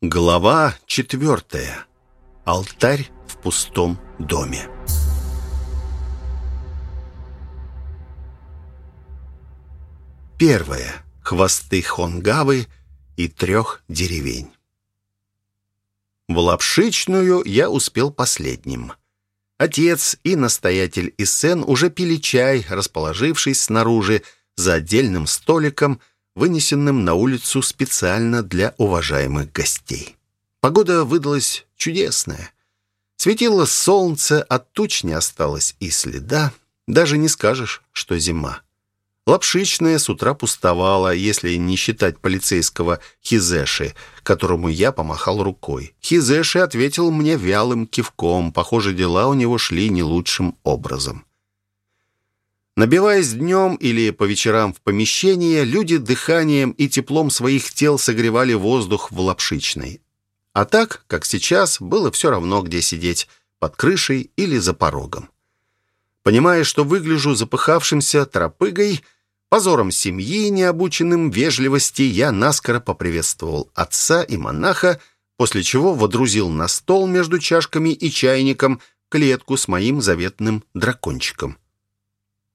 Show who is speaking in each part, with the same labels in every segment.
Speaker 1: Глава четвертая. Алтарь в пустом доме. Первое. Хвосты Хонгавы и трех деревень. В Лапшичную я успел последним. Отец и настоятель Иссен уже пили чай, расположившись снаружи за отдельным столиком – вынесенным на улицу специально для уважаемых гостей. Погода выдалась чудесная. Светило солнце, от туч не осталось и следа. Даже не скажешь, что зима. Лапшичная с утра пустовала, если не считать полицейского Хизеши, которому я помахал рукой. Хизеши ответил мне вялым кивком. Похоже, дела у него шли не лучшим образом. Набиваясь днем или по вечерам в помещение, люди дыханием и теплом своих тел согревали воздух в лапшичной. А так, как сейчас, было все равно, где сидеть, под крышей или за порогом. Понимая, что выгляжу запыхавшимся тропыгой, позором семьи, необученным вежливости, я наскоро поприветствовал отца и монаха, после чего водрузил на стол между чашками и чайником клетку с моим заветным дракончиком.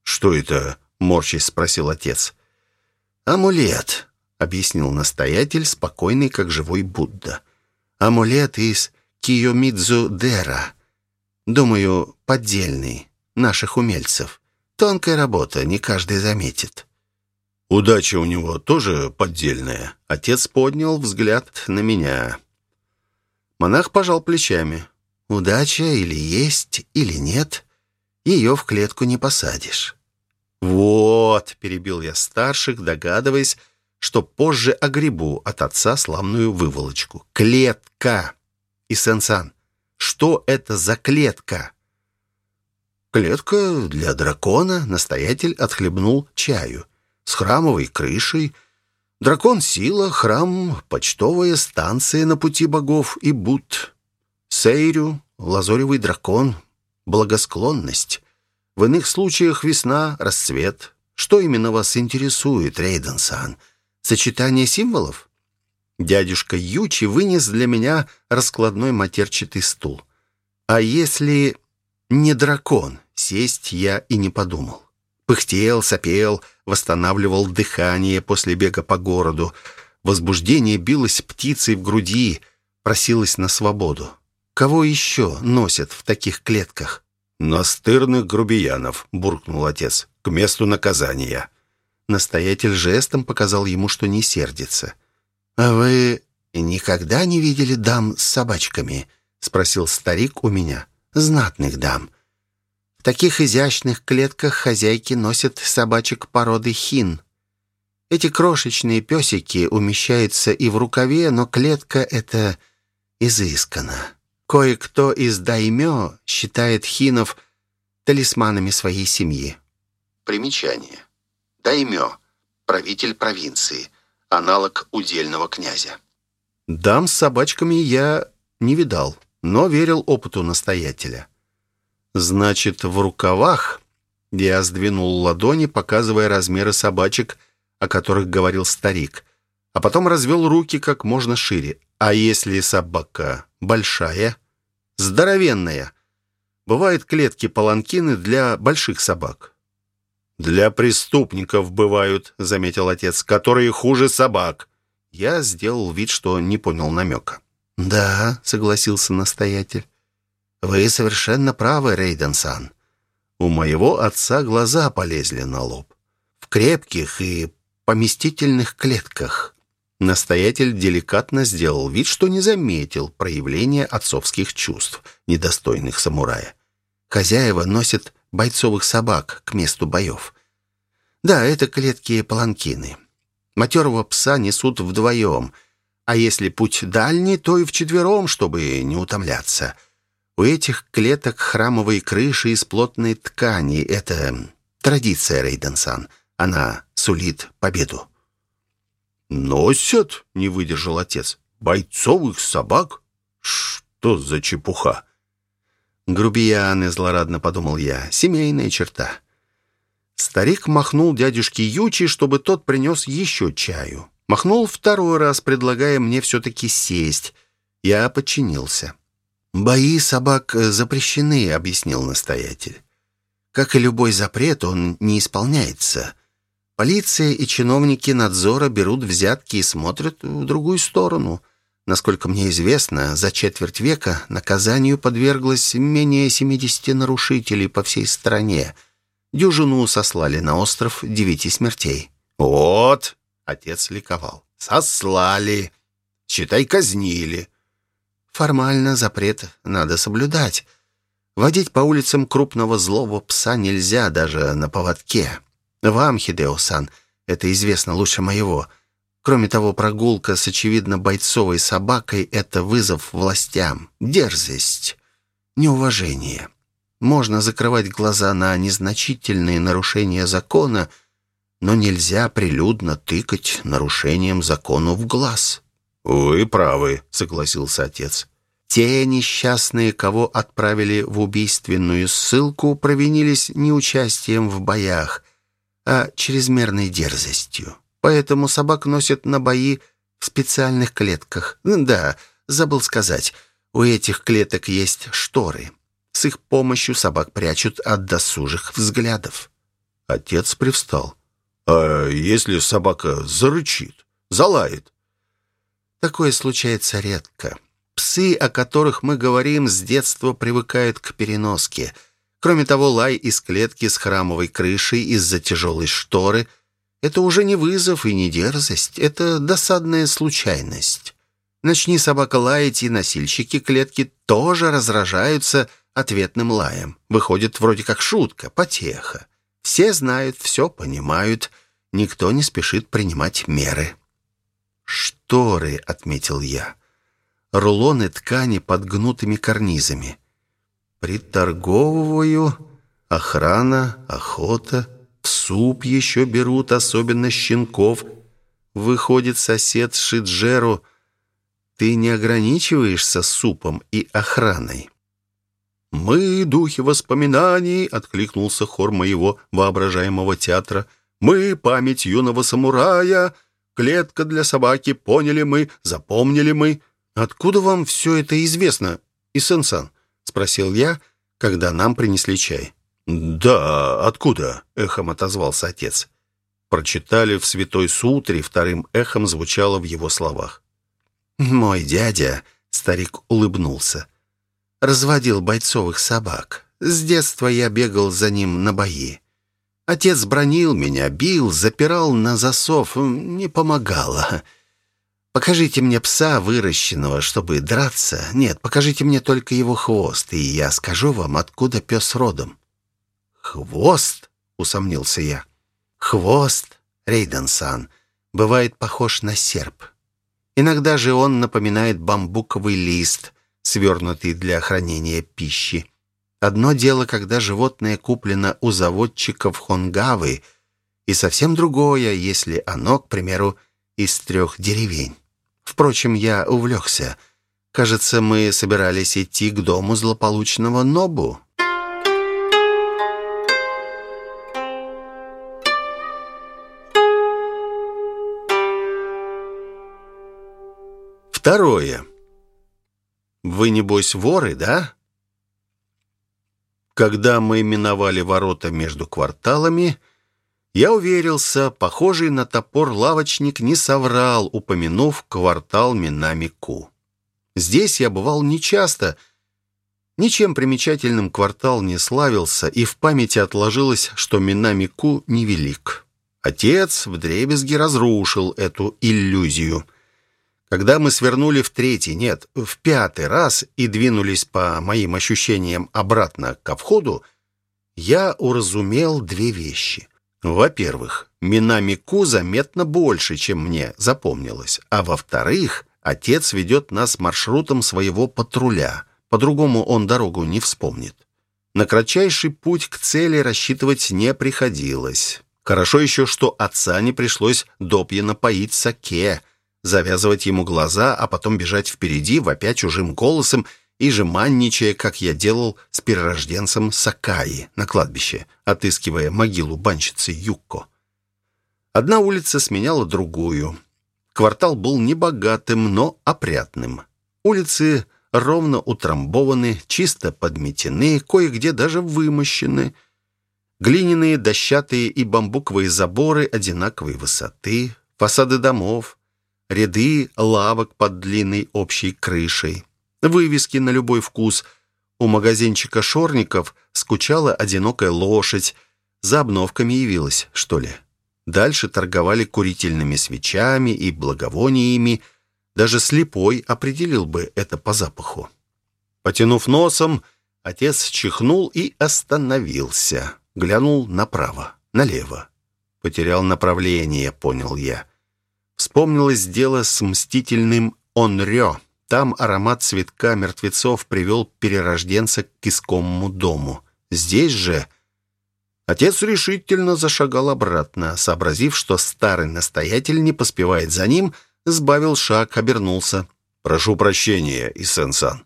Speaker 2: «Что это?» — морщись спросил отец.
Speaker 1: «Амулет», — объяснил настоятель, спокойный, как живой Будда. «Амулет из Киомидзу-дера. Думаю, поддельный, наших умельцев. Тонкая работа, не каждый заметит».
Speaker 2: «Удача у него тоже поддельная?»
Speaker 1: Отец поднял взгляд на меня. Монах пожал плечами. «Удача или есть, или нет, ее в клетку не посадишь». «Вот», — перебил я старших, догадываясь, что позже огребу от отца славную выволочку. «Клетка!» И Сенсан, что это за клетка? Клетка для дракона, настоятель отхлебнул чаю. С храмовой крышей. Дракон — сила, храм — почтовая станция на пути богов и Буд. Сейрю — лазоревый дракон, благосклонность. В иных случаях весна, расцвет. Что именно вас интересует, Рейден-сан? Сочетание символов? Дядюшка Ючи вынес для меня раскладной матерчатый стул. А если не дракон, сесть я и не подумал. Пыхтел, сопел, восстанавливал дыхание после бега по городу. Возбуждение билось птицей в груди, просилось на свободу. Кого еще носят в таких клетках?
Speaker 2: «Настырных грубиянов», — буркнул отец, — «к месту наказания».
Speaker 1: Настоятель жестом показал ему, что не сердится. «А вы никогда не видели дам с собачками?» — спросил старик у меня. «Знатных дам. В таких изящных клетках хозяйки носят собачек породы хин. Эти крошечные песики умещаются и в рукаве, но клетка — это изысканно. Кое-кто из даймё считает хинов талисманами своей семьи. Примечание. Даймё – правитель провинции, аналог удельного князя. Дам с собачками я не видал, но верил опыту настоятеля. Значит, в рукавах я сдвинул ладони, показывая размеры собачек, о которых говорил старик, а потом развел руки как можно шире. А если собака большая, здоровенная. Бывают клетки-паланкины для больших собак.
Speaker 2: «Для преступников бывают», — заметил отец, — «которые хуже собак».
Speaker 1: Я сделал вид, что не понял намека. «Да», — согласился настоятель. «Вы совершенно правы, Рейден-сан. У моего отца глаза полезли на лоб. В крепких и поместительных клетках. Настоятель деликатно сделал вид, что не заметил проявления отцовских чувств, недостойных самурая. Хозяева носят бойцовых собак к месту боев. Да, это клетки-паланкины. Матерого пса несут вдвоем, а если путь дальний, то и вчетвером, чтобы не утомляться. У этих клеток храмовые крыши из плотной ткани. Это традиция, Рейденсан. Она сулит победу.
Speaker 2: «Носят?» — не выдержал отец. «Бойцовых собак? Что за чепуха?»
Speaker 1: «Грубияны», — злорадно подумал я, — «семейная черта». Старик махнул дядюшке Ючи, чтобы тот принес еще чаю. Махнул второй раз, предлагая мне все-таки сесть. Я подчинился. «Бои собак запрещены», — объяснил настоятель. «Как и любой запрет, он не исполняется. Полиция и чиновники надзора берут взятки и смотрят в другую сторону». Насколько мне известно, за четверть века наказанию подверглось менее 70 нарушителей по всей стране. Дюжину сослали на остров девяти смертей.
Speaker 2: «Вот!» — отец ликовал. «Сослали! Считай, казнили!»
Speaker 1: Формально запрет надо соблюдать. Водить по улицам крупного злого пса нельзя даже на поводке. Вам, Хидео-сан, это известно лучше моего — Кроме того, прогулка с очевидно бойцовой собакой — это вызов властям, дерзость, неуважение. Можно закрывать глаза на незначительные нарушения закона, но нельзя прилюдно тыкать нарушением закона в глаз.
Speaker 2: «Вы правы», — согласился отец.
Speaker 1: Те несчастные, кого отправили в убийственную ссылку, провинились не участием в боях, а чрезмерной дерзостью. Поэтому собак носят на бои в специальных клетках. Да, забыл сказать, у этих клеток есть шторы. С их помощью собак прячут от досужих взглядов.
Speaker 2: Отец привстал. «А если собака зарычит, залает?»
Speaker 1: Такое случается редко. Псы, о которых мы говорим, с детства привыкают к переноске. Кроме того, лай из клетки с храмовой крышей из-за тяжелой шторы — это уже не вызов и не дерзость, это досадная случайность. Начни собака лаять, и носильщики клетки тоже разражаются ответным лаем. Выходит вроде как шутка, потеха. Все знают, все понимают, никто не спешит принимать меры. «Шторы», — отметил я. «Рулоны ткани под гнутыми карнизами. Приторговываю, охрана, охота, в суп еще берут, особенно щенков. Выходит, сосед Шиджеру, ты не ограничиваешься супом и охраной.
Speaker 2: «Мы, духи воспоминаний», — откликнулся хор моего воображаемого театра. «Мы, память юного самурая, клетка для собаки, поняли мы, запомнили мы».
Speaker 1: «Откуда вам все это известно, Исенсан?» — спросил я, когда нам принесли чай.
Speaker 2: «Да, откуда?» — эхом отозвался отец. Прочитали в Святой Сутре, вторым эхом звучало в его словах.
Speaker 1: «Мой дядя», — старик улыбнулся, — «разводил бойцовых собак. С детства я бегал за ним на бои. Отец бронил меня, бил, запирал на засов, не помогало. Покажите мне пса выращенного, чтобы драться. Нет, покажите мне только его хвост, и я скажу вам, откуда пес родом».
Speaker 2: «Хвост?» — усомнился я.
Speaker 1: «Хвост, Рейден-сан, бывает похож на серп. Иногда же он напоминает бамбуковый лист, свернутый для хранения пищи. Одно дело, когда животное куплено у заводчиков Хонгавы, и совсем другое, если оно, к примеру, из трех деревень. Впрочем, я увлекся. Кажется, мы собирались идти к дому злополучного Нобу.
Speaker 2: Второе. Вы, небось, воры, да? Когда мы миновали ворота между кварталами, я уверился, похожий на топор лавочник не соврал, упомянув квартал Минамику. Здесь я бывал нечасто, Ничем примечательным квартал не славился, и в памяти отложилось, что Минамику невелик. Отец вдребезги разрушил эту иллюзию. Когда мы свернули в третий, нет, в пятый раз и двинулись по моим ощущениям обратно ко входу, я уразумел две вещи. Во-первых, Минамику заметно больше, чем мне запомнилось. А во-вторых, отец ведет нас маршрутом своего патруля. По-другому он дорогу не вспомнит. На кратчайший путь к цели рассчитывать не приходилось. Хорошо еще, что отца не пришлось допьяно поить саке – завязывать ему глаза, а потом бежать впереди, вопя чужим голосом и жеманничая, как я делал с перерожденцем Сакаи на кладбище, отыскивая могилу банщицы Юкко. Одна улица сменяла другую. Квартал был небогатым, но опрятным. Улицы ровно утрамбованы, чисто подметены, кое-где даже вымощены. Глиняные, дощатые и бамбуковые заборы одинаковой высоты, фасады домов, ряды лавок под длинной общей крышей, вывески на любой вкус. У магазинчика шорников скучала одинокая лошадь, за обновками явилась, что ли. Дальше торговали курительными свечами и благовониями, даже слепой определил бы это по запаху. Потянув носом, отец чихнул и остановился. Глянул направо, налево. Потерял направление, понял я. Вспомнилось дело с мстительным Онрё. Там аромат цветка мертвецов привел перерожденца к искомому дому. Здесь же... Отец решительно зашагал обратно, сообразив, что старый настоятель не поспевает за ним — сбавил шаг, обернулся. «Прошу прощения, Исен-сан.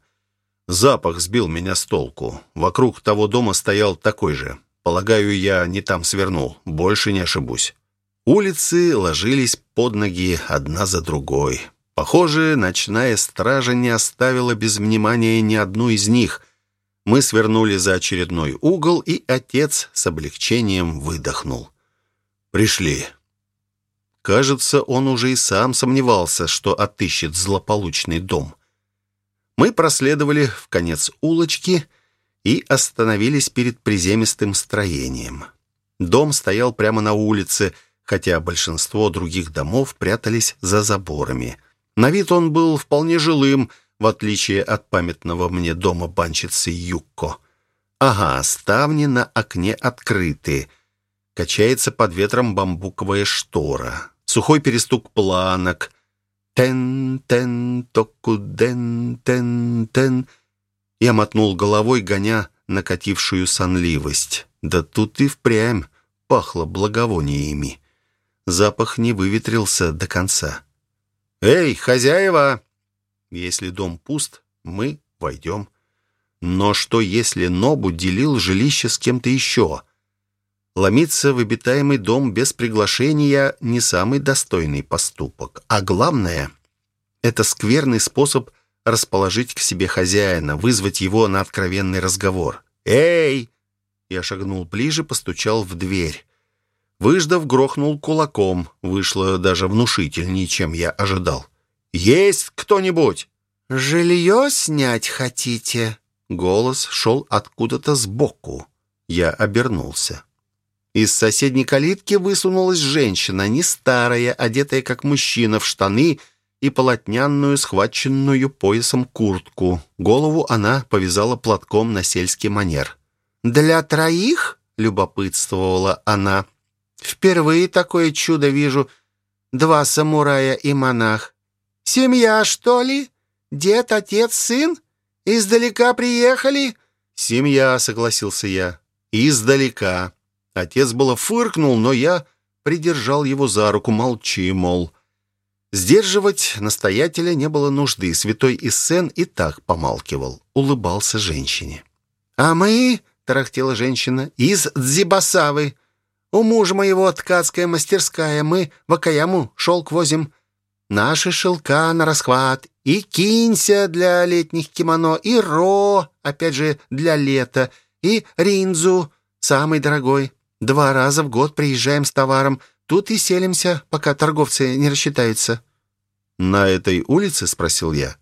Speaker 2: Запах сбил меня с толку. Вокруг того дома стоял такой же. Полагаю, я не там свернул. Больше не ошибусь». Улицы ложились под ноги одна за другой. Похоже, ночная стража не оставила без внимания ни одну из них. Мы свернули за очередной угол, и отец с облегчением выдохнул. «Пришли». Кажется, он уже и сам сомневался, что отыщет злополучный дом. Мы проследовали в конец улочки и остановились перед приземистым строением. Дом стоял прямо на улице, хотя большинство других домов прятались за заборами. На вид он был вполне жилым, в отличие от памятного мне дома банщицы Юкко. Ага, ставни на окне открыты. Качается под ветром бамбуковая штора сухой перестук планок. Тен-тен-току-ден-тен-тен. Я мотнул головой, гоня накатившую сонливость. Да тут и впрямь пахло благовониями. Запах не выветрился до конца. «Эй, хозяева!» Если дом пуст, мы войдем. Но что, если Нобу делил жилище с кем-то еще? Ломиться в обитаемый дом без приглашения – не самый достойный поступок. А главное – это скверный способ расположить к себе хозяина, вызвать его на откровенный разговор. «Эй!» Я шагнул ближе, постучал в дверь. Выждав, грохнул кулаком. Вышло даже внушительнее, чем я ожидал. «Есть кто-нибудь?»
Speaker 1: «Жилье снять хотите?»
Speaker 2: Голос шел откуда-то сбоку. Я обернулся. Из соседней калитки высунулась женщина, не старая, одетая как мужчина в штаны и полотняную, схваченную поясом куртку. Голову она повязала платком на сельский манер.
Speaker 1: «Для троих?» — любопытствовала она. «Впервые такое чудо вижу. Два самурая и монах. Семья, что ли? Дед, отец, сын? Издалека приехали?»
Speaker 2: «Семья», — согласился я. «Издалека». Отец было фыркнул, но я придержал его за руку, молчи, мол. Сдерживать настоятеля не было нужды. Святой Иссен и так помалкивал, улыбался женщине.
Speaker 1: «А мы, — тарахтела женщина, — из Дзибасавы. У мужа моего ткацкая мастерская. Мы в Акаяму шелк возим. Наши шелка на расхват. И кинься для летних кимоно, и ро, опять же, для лета, и ринзу, самый дорогой. Два раза в год приезжаем с товаром. Тут и селимся, пока торговцы не рассчитаются».
Speaker 2: «На этой улице?» — спросил я.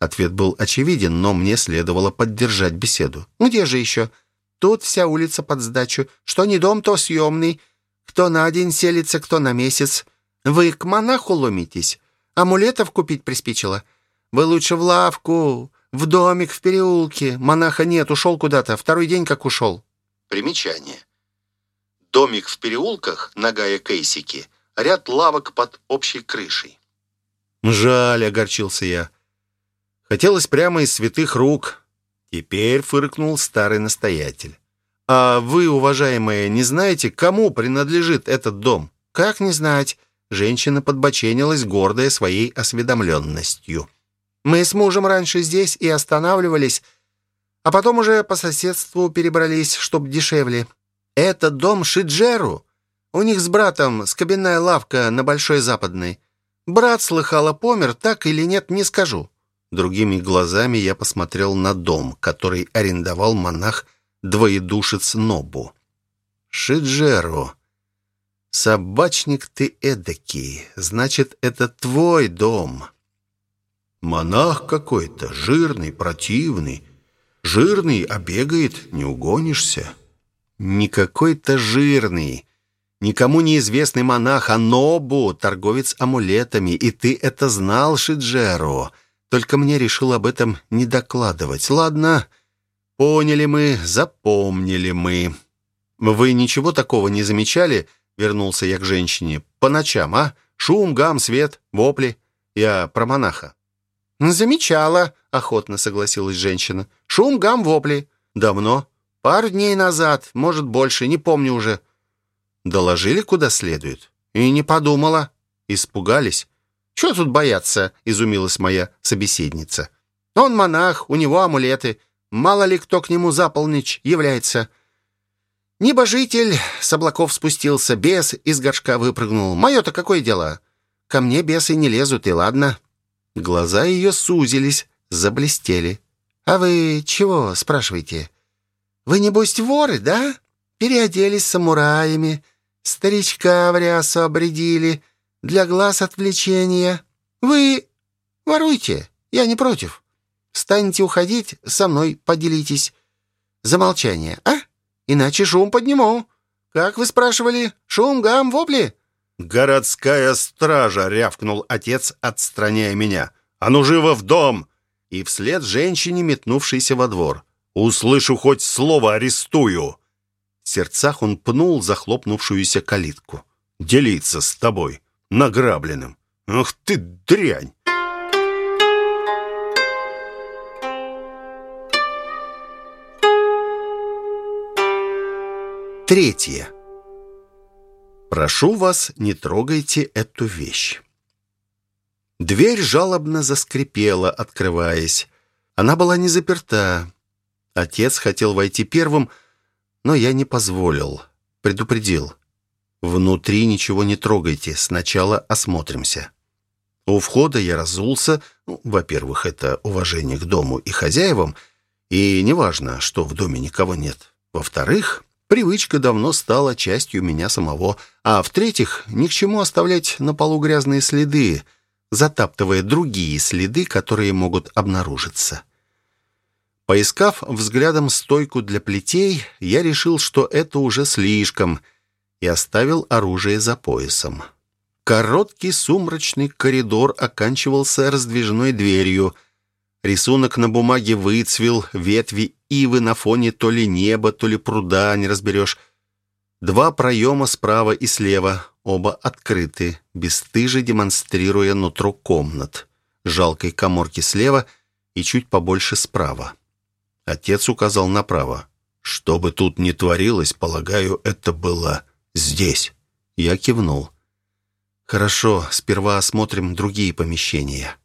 Speaker 2: Ответ был очевиден, но мне следовало поддержать беседу.
Speaker 1: «Где же еще? Тут вся улица под сдачу. Что не дом, то съемный. Кто на день селится, кто на месяц. Вы к монаху ломитесь? Амулетов купить приспичило? Вы лучше в лавку, в домик в переулке. Монаха нет, ушел куда-то. Второй день как ушел».
Speaker 2: Примечание. Домик в переулках, Нагая Кейсики, ряд лавок под общей крышей. «Жаль», — огорчился я. Хотелось прямо из святых рук. Теперь фыркнул старый настоятель. «А вы, уважаемые, не знаете, кому принадлежит этот дом?»
Speaker 1: «Как не знать?»
Speaker 2: Женщина подбоченилась, гордая своей осведомленностью.
Speaker 1: «Мы с мужем раньше здесь и останавливались, а потом уже по соседству перебрались, чтоб дешевле. Это дом Шиджеру. У них с братом скобяная лавка на Большой Западной. Брат слыхала помер, так или нет, не скажу». Другими глазами я посмотрел на дом, который арендовал монах-двоедушец Нобу. «Шиджеру, собачник ты эдакий, значит, это твой дом». «Монах какой-то, жирный, противный. Жирный, а бегает, не угонишься». «Не какой-то жирный. Никому неизвестный монах, а Нобу, торговец амулетами, и ты это знал, Шиджеро. Только мне решил об этом не докладывать. Ладно, поняли мы, запомнили мы. Вы ничего такого не замечали?» Вернулся я к женщине. «По ночам, а? Шум, гам, свет, вопли. Я про монаха».
Speaker 2: «Замечала», — охотно согласилась женщина. «Шум, гам, вопли».
Speaker 1: «Давно?»
Speaker 2: «Пару дней назад, может, больше, не помню уже».
Speaker 1: Доложили куда следует?
Speaker 2: И не подумала.
Speaker 1: Испугались?
Speaker 2: Чего тут бояться, изумилась моя собеседница. Он монах, у него амулеты. Мало ли кто к нему за полночь является. Небожитель с облаков спустился, бес из горшка выпрыгнул. Мое-то какое дело? Ко мне бесы не лезут, и ладно. Глаза ее сузились, заблестели. «А вы чего?» — спрашиваете. «Вы, небось, воры, да? Переоделись самураями, Старичка в рясу обредили. Для глаз отвлечения. Вы воруйте, я не против. Станете уходить, со мной поделитесь. За молчание, а? Иначе шум подниму. Как вы спрашивали? Шум, гам, вопли?»
Speaker 1: «Городская стража!» — рявкнул отец, отстраняя меня. «А ну живо в дом!» И вслед женщине, метнувшейся во двор. «Услышу хоть слово, арестую!» В сердцах он пнул захлопнувшуюся калитку. «Делиться с тобой, награбленным! Ах ты дрянь!» Третье. Прошу вас, не трогайте эту вещь. Дверь жалобно заскрипела, открываясь. Она была не заперта. Отец хотел войти первым, но я не позволил. Предупредил. Внутри ничего не трогайте, сначала осмотримся. У входа я разулся. Ну, во-первых, это уважение к дому и хозяевам, и неважно, что в доме никого нет. Во-вторых, привычка давно стала частью меня самого. А в-третьих, ни к чему оставлять на полу грязные следы, затаптывая другие следы, которые могут обнаружиться. Поискав взглядом стойку для плетей, я решил, что это уже слишком, и оставил оружие за поясом. Короткий сумрачный коридор оканчивался раздвижной дверью. Рисунок на бумаге выцвел, ветви ивы на фоне то ли неба, то ли пруда, не разберешь. Два проема справа и слева, оба открыты, бесстыже демонстрируя нутро комнат. Жалкой коморки слева и чуть побольше справа. Отец указал направо. «Что бы тут ни творилось, полагаю, это было здесь». Я кивнул. «Хорошо, сперва осмотрим другие помещения.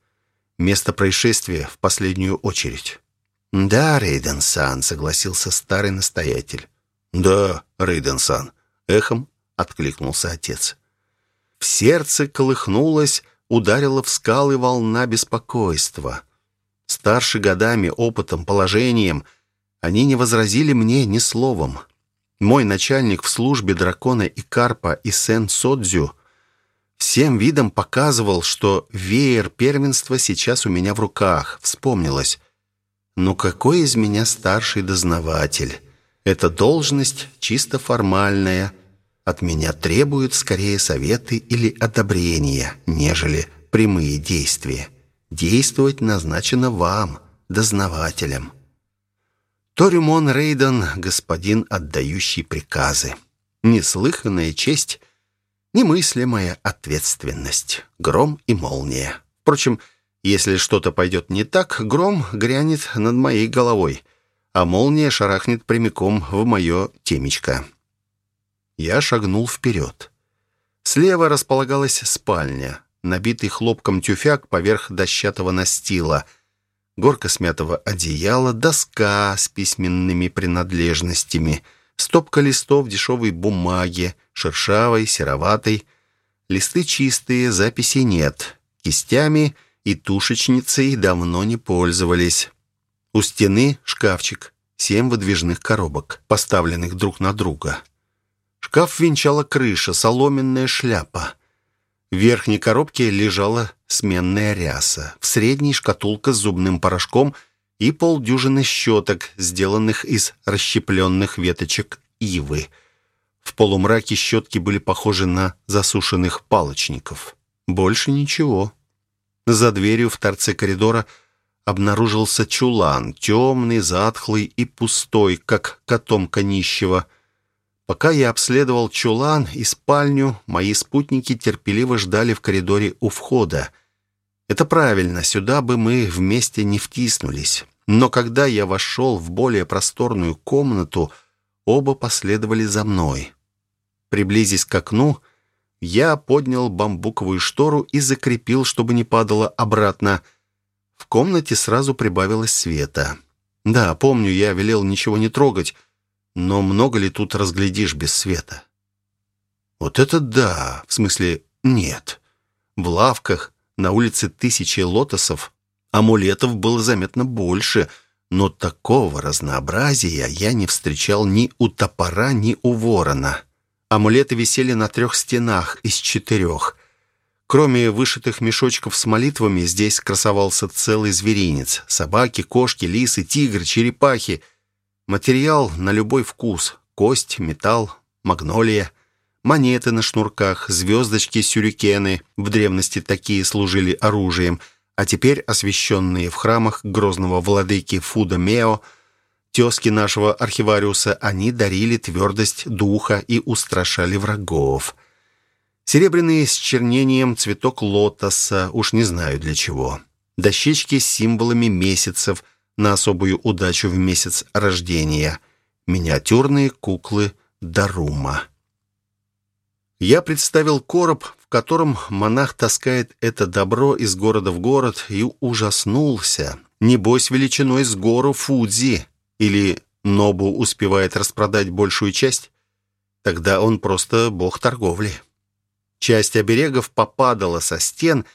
Speaker 1: Место происшествия в последнюю очередь».
Speaker 2: «Да, Рейден-сан», — согласился старый настоятель.
Speaker 1: «Да, Рейден-сан», — эхом откликнулся отец. В сердце колыхнулась, ударила в скалы волна беспокойства — Старше годами, опытом, положением, они не возразили мне ни словом. Мой начальник в службе дракона и карпа и Сен-Содзю всем видом показывал, что веер первенства сейчас у меня в руках. Вспомнилось. Ну какой из меня старший дознаватель? Эта должность чисто формальная. От меня требуют скорее советы или одобрения, нежели прямые действия. Действовать назначено вам, дознавателям. Торимон Рейден — господин, отдающий приказы. Неслыханная честь, немыслимая ответственность, гром и молния. Впрочем, если что-то пойдет не так, гром грянет над моей головой, а молния шарахнет прямиком в мое темечко. Я шагнул вперед. Слева располагалась спальня набитый хлопком тюфяк поверх дощатого настила, горка смятого одеяла, доска с письменными принадлежностями, стопка листов дешевой бумаги, шершавой, сероватой. Листы чистые, записей нет.
Speaker 2: Кистями и тушечницей давно не пользовались. У стены шкафчик, семь выдвижных коробок, поставленных друг на друга. Шкаф венчала крыша, соломенная шляпа. В верхней коробке лежала сменная ряса, в средней шкатулка с зубным порошком и полдюжины щеток, сделанных из расщепленных веточек ивы. В полумраке щетки были похожи на засушенных палочников. Больше ничего. За дверью в торце коридора обнаружился чулан, темный, затхлый и пустой, как котомка нищего. Пока я обследовал чулан и спальню, мои спутники терпеливо ждали в коридоре у входа. Это правильно, сюда бы мы вместе не втиснулись. Но когда я вошел в более просторную комнату, оба последовали за мной. Приблизясь к окну, я поднял бамбуковую штору и закрепил, чтобы не падало обратно. В комнате сразу прибавилось света. Да, помню, я велел ничего не трогать, но много ли тут разглядишь без света? Вот это да, в смысле нет. В лавках на улице тысячи лотосов амулетов было заметно больше, но такого разнообразия я не встречал ни у топора, ни у ворона. Амулеты висели на трех стенах из четырех. Кроме вышитых мешочков с молитвами, здесь красовался целый зверинец. Собаки, кошки, лисы, тигры, черепахи. Материал на любой вкус. Кость, металл, магнолия. Монеты на шнурках, звездочки, сюрикены. В древности такие служили оружием. А теперь освященные в храмах грозного владыки Фуда Мео – тезки нашего архивариуса, они дарили твердость духа и устрашали врагов. Серебряный с чернением цветок лотоса, уж не знаю для чего. Дощечки с символами месяцев на особую удачу в месяц рождения. Миниатюрные куклы Дарума. Я представил короб, в котором монах таскает это добро из города в город, и ужаснулся. Небось, величиной с гору Фудзи. Или Нобу успевает распродать большую часть? Тогда он просто бог торговли. Часть оберегов попадала со стен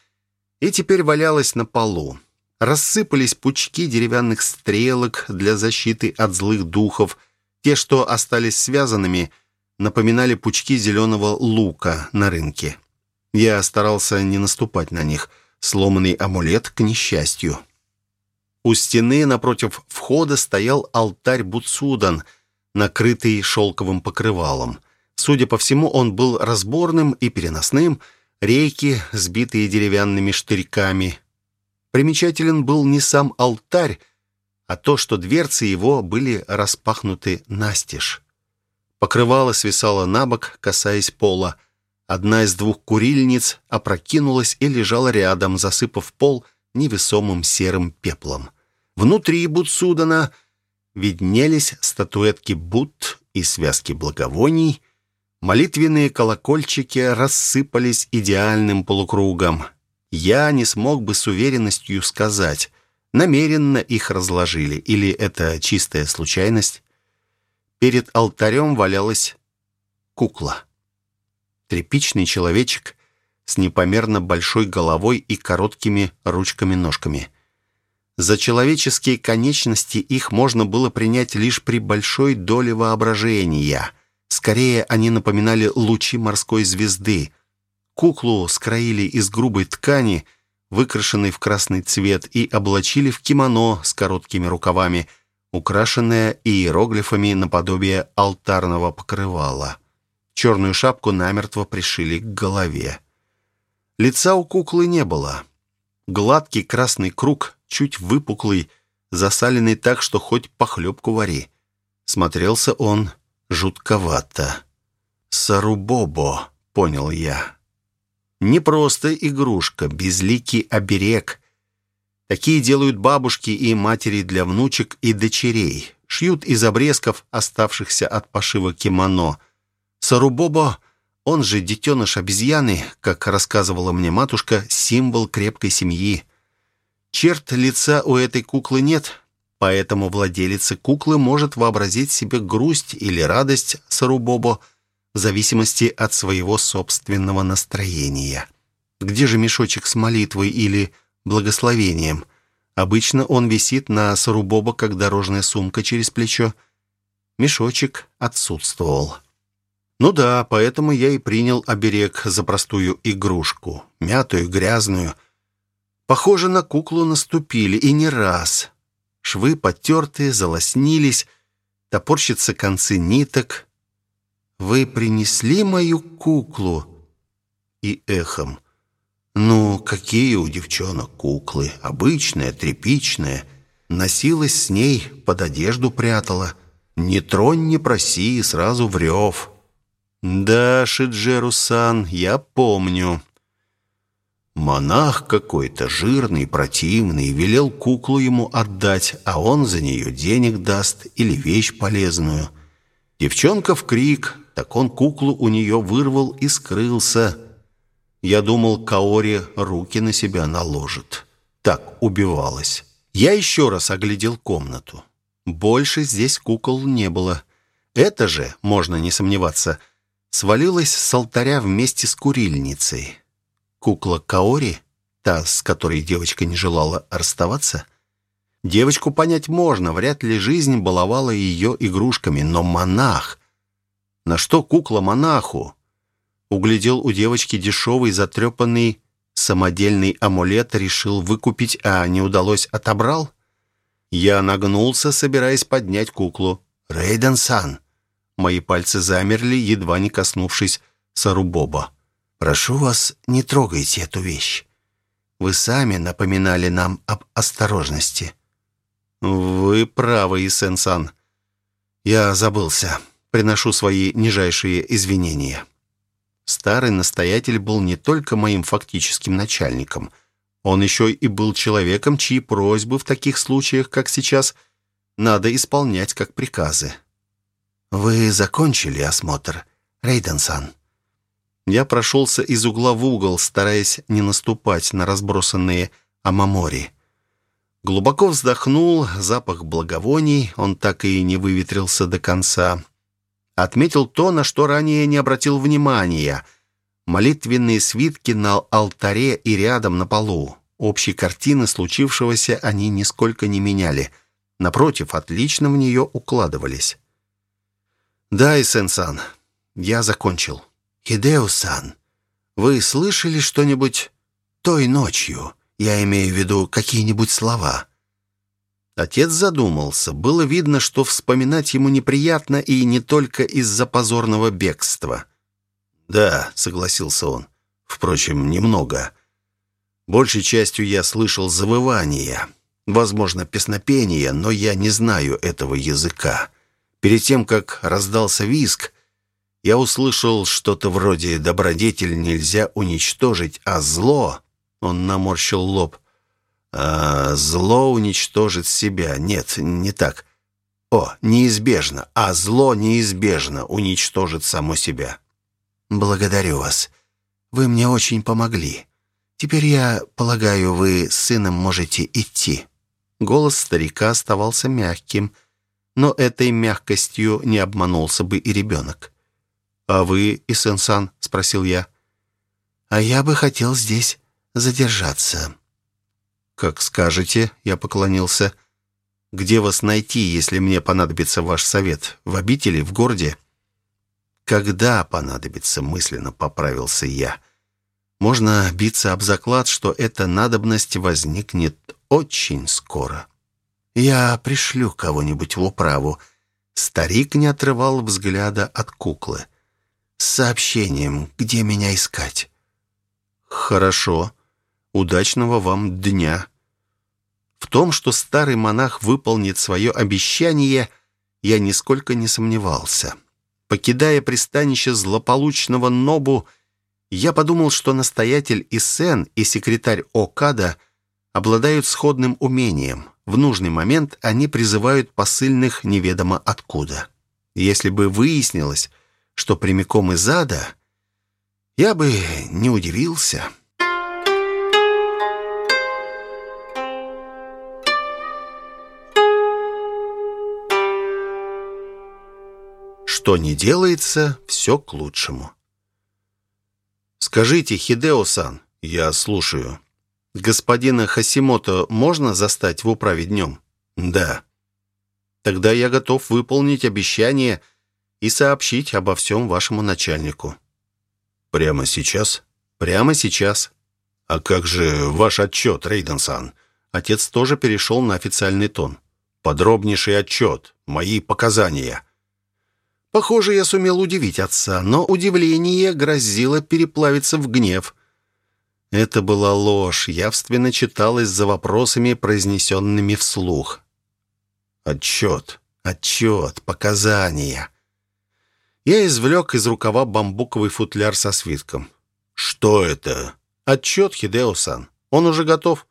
Speaker 2: и теперь валялась на полу. Рассыпались пучки деревянных стрелок для защиты от злых духов. Те, что остались связанными, напоминали пучки зеленого лука на рынке. Я старался не наступать на них. Сломанный амулет к несчастью. У стены напротив входа стоял алтарь Буцудан, накрытый шелковым покрывалом. Судя по всему, он был разборным и переносным, рейки, сбитые деревянными штырьками. Примечателен был не сам алтарь, а то, что дверцы его были распахнуты настежь. Покрывало свисало на бок, касаясь пола. Одна из двух курильниц опрокинулась и лежала рядом, засыпав пол невесомым серым пеплом. Внутри Будсудана виднелись статуэтки Буд и связки благовоний. Молитвенные колокольчики рассыпались идеальным полукругом. Я не смог бы с уверенностью сказать, намеренно их разложили или это чистая случайность. Перед алтарем валялась кукла. Тряпичный человечек с непомерно большой головой и короткими ручками-ножками – за человеческие конечности их можно было принять лишь при большой доле воображения. Скорее, они напоминали лучи морской звезды. Куклу скроили из грубой ткани, выкрашенной в красный цвет, и облачили в кимоно с короткими рукавами, украшенное иероглифами наподобие алтарного покрывала. Черную шапку намертво пришили к голове. Лица у куклы не было. Гладкий красный круг чуть выпуклый, засаленный так, что хоть похлебку вари. Смотрелся он жутковато. «Сарубобо», — понял я. Не просто игрушка, безликий оберег. Такие делают бабушки и матери для внучек и дочерей. Шьют из обрезков, оставшихся от пошива кимоно. Сарубобо, он же детеныш обезьяны, как рассказывала мне матушка, символ крепкой семьи. Черт лица у этой куклы нет, поэтому владелица куклы может вообразить себе грусть или радость Сарубобо в зависимости от своего собственного настроения.
Speaker 1: Где же мешочек с молитвой или благословением? Обычно он висит на Сарубоба, как дорожная сумка через плечо. Мешочек отсутствовал. Ну да, поэтому я и принял оберег за простую игрушку. Мятую, грязную. Похоже, на куклу наступили, и не раз. Швы потертые, залоснились, топорщатся концы ниток. «Вы принесли мою куклу?» И эхом. «Ну, какие у девчонок куклы? Обычная, тряпичная. Носилась с ней, под одежду прятала. Не тронь, не проси, сразу в рев». «Да, Шиджеру-сан, я помню». Монах какой-то, жирный, противный, велел куклу ему отдать, а он за нее денег даст или вещь полезную. Девчонка в крик, так он куклу у нее вырвал и скрылся. Я думал, Каори руки на себя наложит. Так убивалась. Я еще раз оглядел комнату. Больше здесь кукол не было. Это же, можно не сомневаться, свалилась с алтаря вместе с курильницей. Кукла Каори, та, с которой девочка не желала расставаться, девочку понять можно, вряд ли жизнь баловала ее игрушками, но монах... На что кукла монаху? Углядел у девочки дешевый затрепанный самодельный амулет, решил выкупить, а не удалось, отобрал? Я нагнулся, собираясь поднять куклу. «Рейден-сан!» Мои пальцы замерли, едва не коснувшись Сарубоба. Прошу вас, не трогайте эту вещь. Вы сами напоминали нам об осторожности». «Вы правы, Исен-сан. Я забылся. Приношу свои нижайшие извинения». Старый настоятель был не только моим фактическим начальником. Он еще и был человеком, чьи просьбы в таких случаях, как сейчас, надо исполнять как приказы. «Вы закончили осмотр, Рейден-сан?» Я прошелся из угла в угол, стараясь не наступать на разбросанные амамори. Глубоко вздохнул, запах благовоний, он так и не выветрился до конца. Отметил то, на что ранее не обратил внимания. Молитвенные свитки на алтаре и рядом на полу. Общей картины случившегося они нисколько не меняли. Напротив, отлично в нее укладывались. «Да, Исен-сан, я закончил». «Хидео-сан, вы слышали что-нибудь той ночью? Я имею в виду какие-нибудь слова?» Отец задумался. Было видно, что вспоминать ему неприятно и не только из-за позорного бегства. «Да», — согласился он. «Впрочем, немного. Большей частью я слышал завывания, возможно, песнопения, но я не знаю этого языка. Перед тем, как раздался виск, я услышал что-то вроде «добродетель нельзя уничтожить, а зло...» Он наморщил лоб. «А зло уничтожит себя. Нет, не так. О, неизбежно. А зло неизбежно уничтожит само себя». «Благодарю вас. Вы мне очень помогли. Теперь, я полагаю, вы с сыном можете идти». Голос старика оставался мягким, но этой мягкостью не обманулся бы и ребенок. «А вы, Исен-сан?» — спросил я. «А я бы хотел здесь задержаться». «Как скажете», — я поклонился. «Где вас найти, если мне понадобится ваш совет? В обители, в городе?» «Когда понадобится?» — мысленно поправился я. «Можно биться об заклад, что эта надобность возникнет очень скоро. Я пришлю кого-нибудь в управу». Старик не отрывал взгляда от куклы с сообщением, где меня искать». «Хорошо. Удачного вам дня». В том, что старый монах выполнит свое обещание, я нисколько не сомневался. Покидая пристанище злополучного Нобу, я подумал, что настоятель Исен и секретарь Окада обладают сходным умением. В нужный момент они призывают посыльных неведомо откуда. Если бы выяснилось, что прямиком из ада, я бы не удивился. Что не делается, все к лучшему. «Скажите, Хидео-сан,
Speaker 2: «Я слушаю».
Speaker 1: «Господина Хасимото можно застать в управе днем?»
Speaker 2: «Да».
Speaker 1: «Тогда я готов выполнить обещание и сообщить обо всем вашему начальнику».
Speaker 2: «Прямо сейчас?»
Speaker 1: «Прямо сейчас».
Speaker 2: «А как же ваш отчет, Рейденсан?»
Speaker 1: Отец тоже перешел на официальный тон.
Speaker 2: «Подробнейший отчет, мои показания».
Speaker 1: Похоже, я сумел удивить отца, но удивление грозило переплавиться в гнев. Это была ложь, явственно читалась за вопросами, произнесенными вслух.
Speaker 2: «Отчет,
Speaker 1: отчет, показания». Я извлек из рукава бамбуковый футляр со свитком.
Speaker 2: «Что это?»
Speaker 1: «Отчет, Хидео-сан. Он уже готов».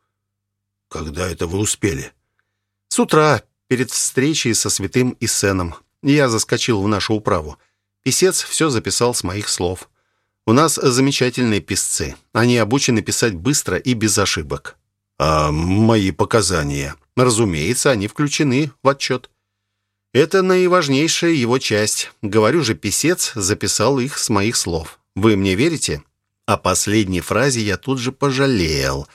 Speaker 2: «Когда это вы успели?»
Speaker 1: «С утра, перед встречей со святым Исеном. Я заскочил в нашу управу. Писец все записал с моих слов. У нас замечательные писцы. Они обучены писать быстро и без ошибок».
Speaker 2: «А мои показания?»
Speaker 1: «Разумеется, они включены в отчет». Это наиважнейшая его часть. Говорю же, писец записал их с моих слов. Вы мне верите? О последней фразе я тут же пожалел.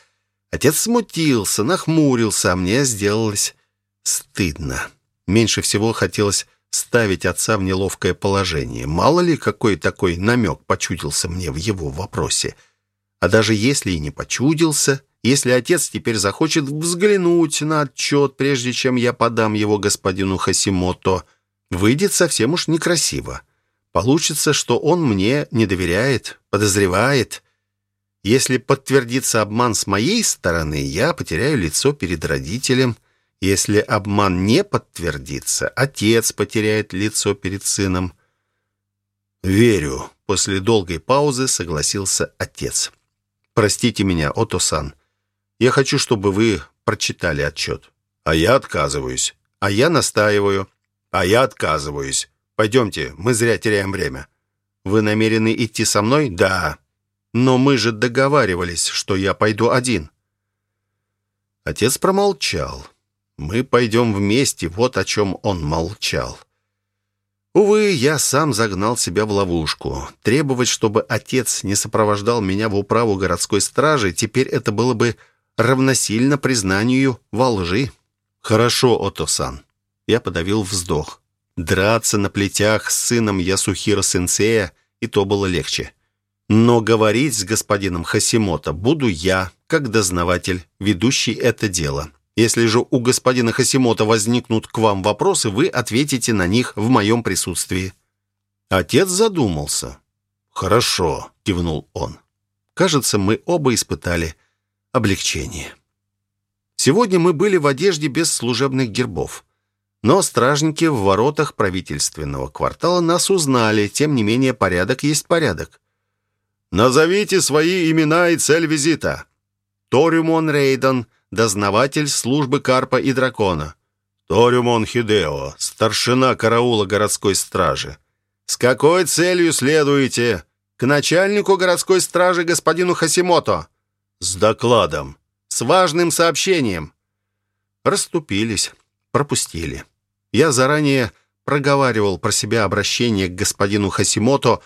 Speaker 1: Отец смутился, нахмурился, а мне сделалось стыдно. Меньше всего хотелось ставить отца в неловкое положение. Мало ли, какой такой намек почудился мне в его вопросе. А даже если и не почудился, если отец теперь захочет взглянуть на отчет, прежде чем я подам его господину Хасимото, выйдет совсем уж некрасиво. Получится, что он мне не доверяет, подозревает. Если подтвердится обман с моей стороны, я потеряю лицо перед родителем. Если обман не подтвердится, отец потеряет лицо перед сыном.
Speaker 2: «Верю», —
Speaker 1: после долгой паузы согласился отец. «Простите меня, Ото-сан. Я хочу, чтобы вы прочитали отчет».
Speaker 2: «А я отказываюсь».
Speaker 1: «А я настаиваю».
Speaker 2: «А я отказываюсь».
Speaker 1: Пойдемте, мы зря теряем время. Вы намерены идти со мной?
Speaker 2: Да.
Speaker 1: Но мы же договаривались, что я пойду один. Отец промолчал. Мы пойдем вместе, вот о чем он молчал. Увы, я сам загнал себя в ловушку. Требовать, чтобы отец не сопровождал меня в управу городской стражи, теперь это было бы равносильно признанию во лжи. «Хорошо, Ото-сан». Я подавил вздох. Драться на плетях с сыном Ясухира-сенсея и то было легче. Но говорить с господином Хасимото буду я, как дознаватель, ведущий это дело. Если же у господина Хасимото возникнут к вам вопросы, вы ответите на них в моем присутствии». Отец задумался.
Speaker 2: «Хорошо», — кивнул он.
Speaker 1: «Кажется, мы оба испытали облегчение. Сегодня мы были в одежде без служебных гербов. Но стражники в воротах правительственного квартала нас узнали, тем не менее порядок есть порядок.
Speaker 2: «Назовите свои имена и цель визита».
Speaker 1: Торюмон Рейден, дознаватель службы Карпа и Дракона.
Speaker 2: Торюмон Хидео, старшина караула городской стражи.
Speaker 1: «С какой целью следуете?» «К начальнику городской стражи господину Хасимото».
Speaker 2: «С докладом».
Speaker 1: «С важным сообщением». Расступились, пропустили. Я заранее проговаривал про себя обращение к господину Хасимото,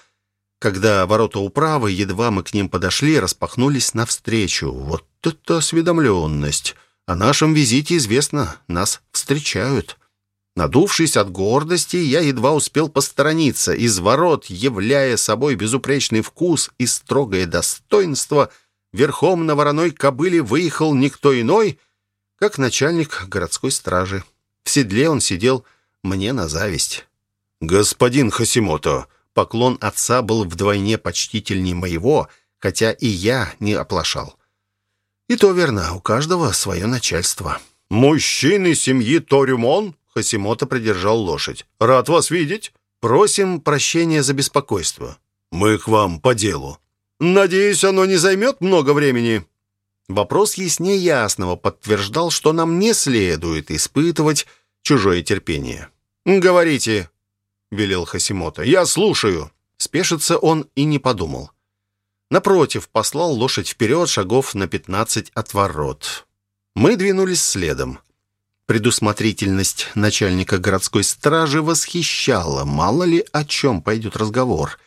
Speaker 1: когда ворота управы, едва мы к ним подошли, распахнулись навстречу. Вот это осведомленность! О нашем визите известно, нас встречают. Надувшись от гордости, я едва успел посторониться. Из ворот, являя собой безупречный вкус и строгое достоинство, верхом на вороной кобыле выехал никто иной, как начальник городской стражи. В седле он сидел мне на зависть.
Speaker 2: «Господин Хасимото!»
Speaker 1: Поклон отца был вдвойне почтительней моего, хотя и я не оплошал. И то верно, у каждого свое начальство.
Speaker 2: «Мужчины семьи Торюмон?» Хасимото придержал лошадь. «Рад вас видеть.
Speaker 1: Просим прощения за беспокойство».
Speaker 2: «Мы к вам по делу».
Speaker 1: «Надеюсь, оно не займет много времени». Вопрос яснее ясного подтверждал, что нам не следует испытывать чужое терпение. «Говорите», — велел Хасимото. «Я слушаю». Спешиться он и не подумал. Напротив, послал лошадь вперед шагов на пятнадцать от ворот. Мы двинулись следом. Предусмотрительность начальника городской стражи восхищала. Мало ли о чем пойдет разговор.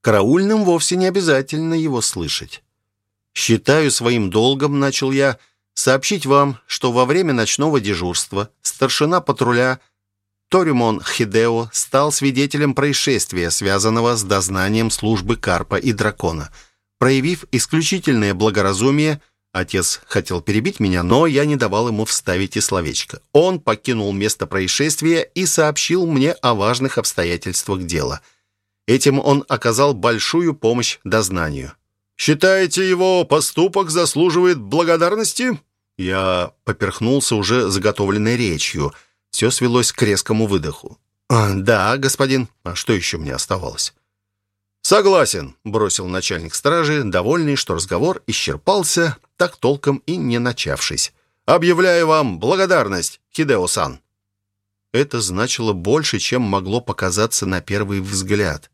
Speaker 1: Караульным вовсе не обязательно его слышать.
Speaker 2: «Считаю своим долгом», — начал я, — «сообщить вам, что во время ночного дежурства старшина патруля Торимон Хидео стал свидетелем происшествия, связанного с дознанием службы Карпа и Дракона. Проявив исключительное благоразумие, отец хотел перебить меня, но я не давал ему вставить и словечко. Он покинул место происшествия и сообщил мне о важных обстоятельствах дела. Этим он оказал большую помощь дознанию. «Считаете, его поступок заслуживает благодарности?» Я поперхнулся уже заготовленной речью. Все свелось к резкому выдоху. «А, «Да, господин. А что еще мне оставалось?» «Согласен», — бросил начальник стражи, довольный, что разговор исчерпался, так толком и не начавшись. «Объявляю вам благодарность, Хидео-сан». Это значило больше, чем могло показаться на первый взгляд.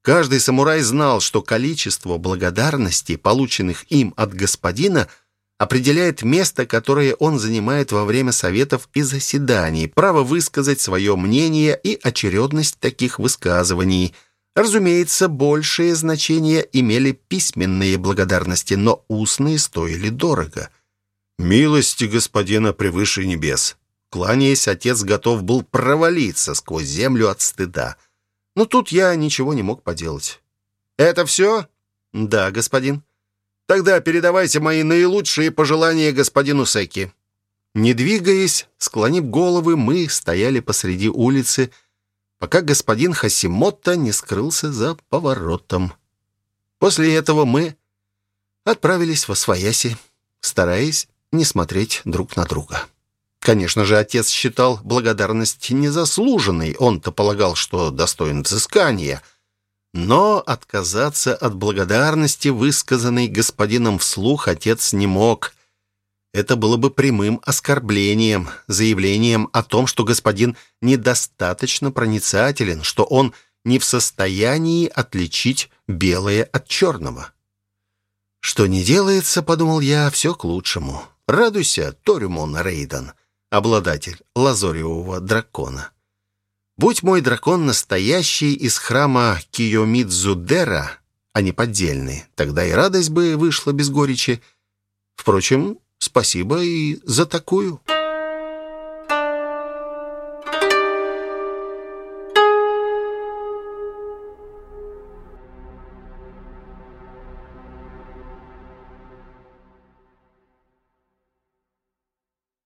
Speaker 2: Каждый самурай знал, что количество благодарностей, полученных им от господина, определяет место, которое он занимает во время советов и заседаний, право высказать свое мнение и очередность таких высказываний. Разумеется, большее значение имели письменные благодарности, но устные стоили дорого. «Милости господина превыше небес!» Кланяясь, отец готов был провалиться сквозь землю от стыда. Но тут я ничего не мог поделать. «Это все?» «Да, господин». «Тогда передавайте мои наилучшие пожелания господину Секи». Не двигаясь, склонив головы, мы стояли посреди улицы, пока господин Хасимотто не скрылся за поворотом. После этого мы отправились во свояси, стараясь не смотреть друг на друга. Конечно же, отец считал благодарность незаслуженной, он-то полагал, что достоин взыскания. Но отказаться от благодарности, высказанной господином вслух, отец не мог. Это было бы прямым оскорблением, заявлением о том, что господин недостаточно проницателен, что он не в состоянии отличить белое от черного. «Что не делается, — подумал я, — все к лучшему. Радуйся, Торимон Рейден» обладатель лазоревого дракона. Будь мой дракон настоящий из храма Киомидзудера, а не поддельный, тогда и радость бы вышла без горечи. Впрочем, спасибо и за такую.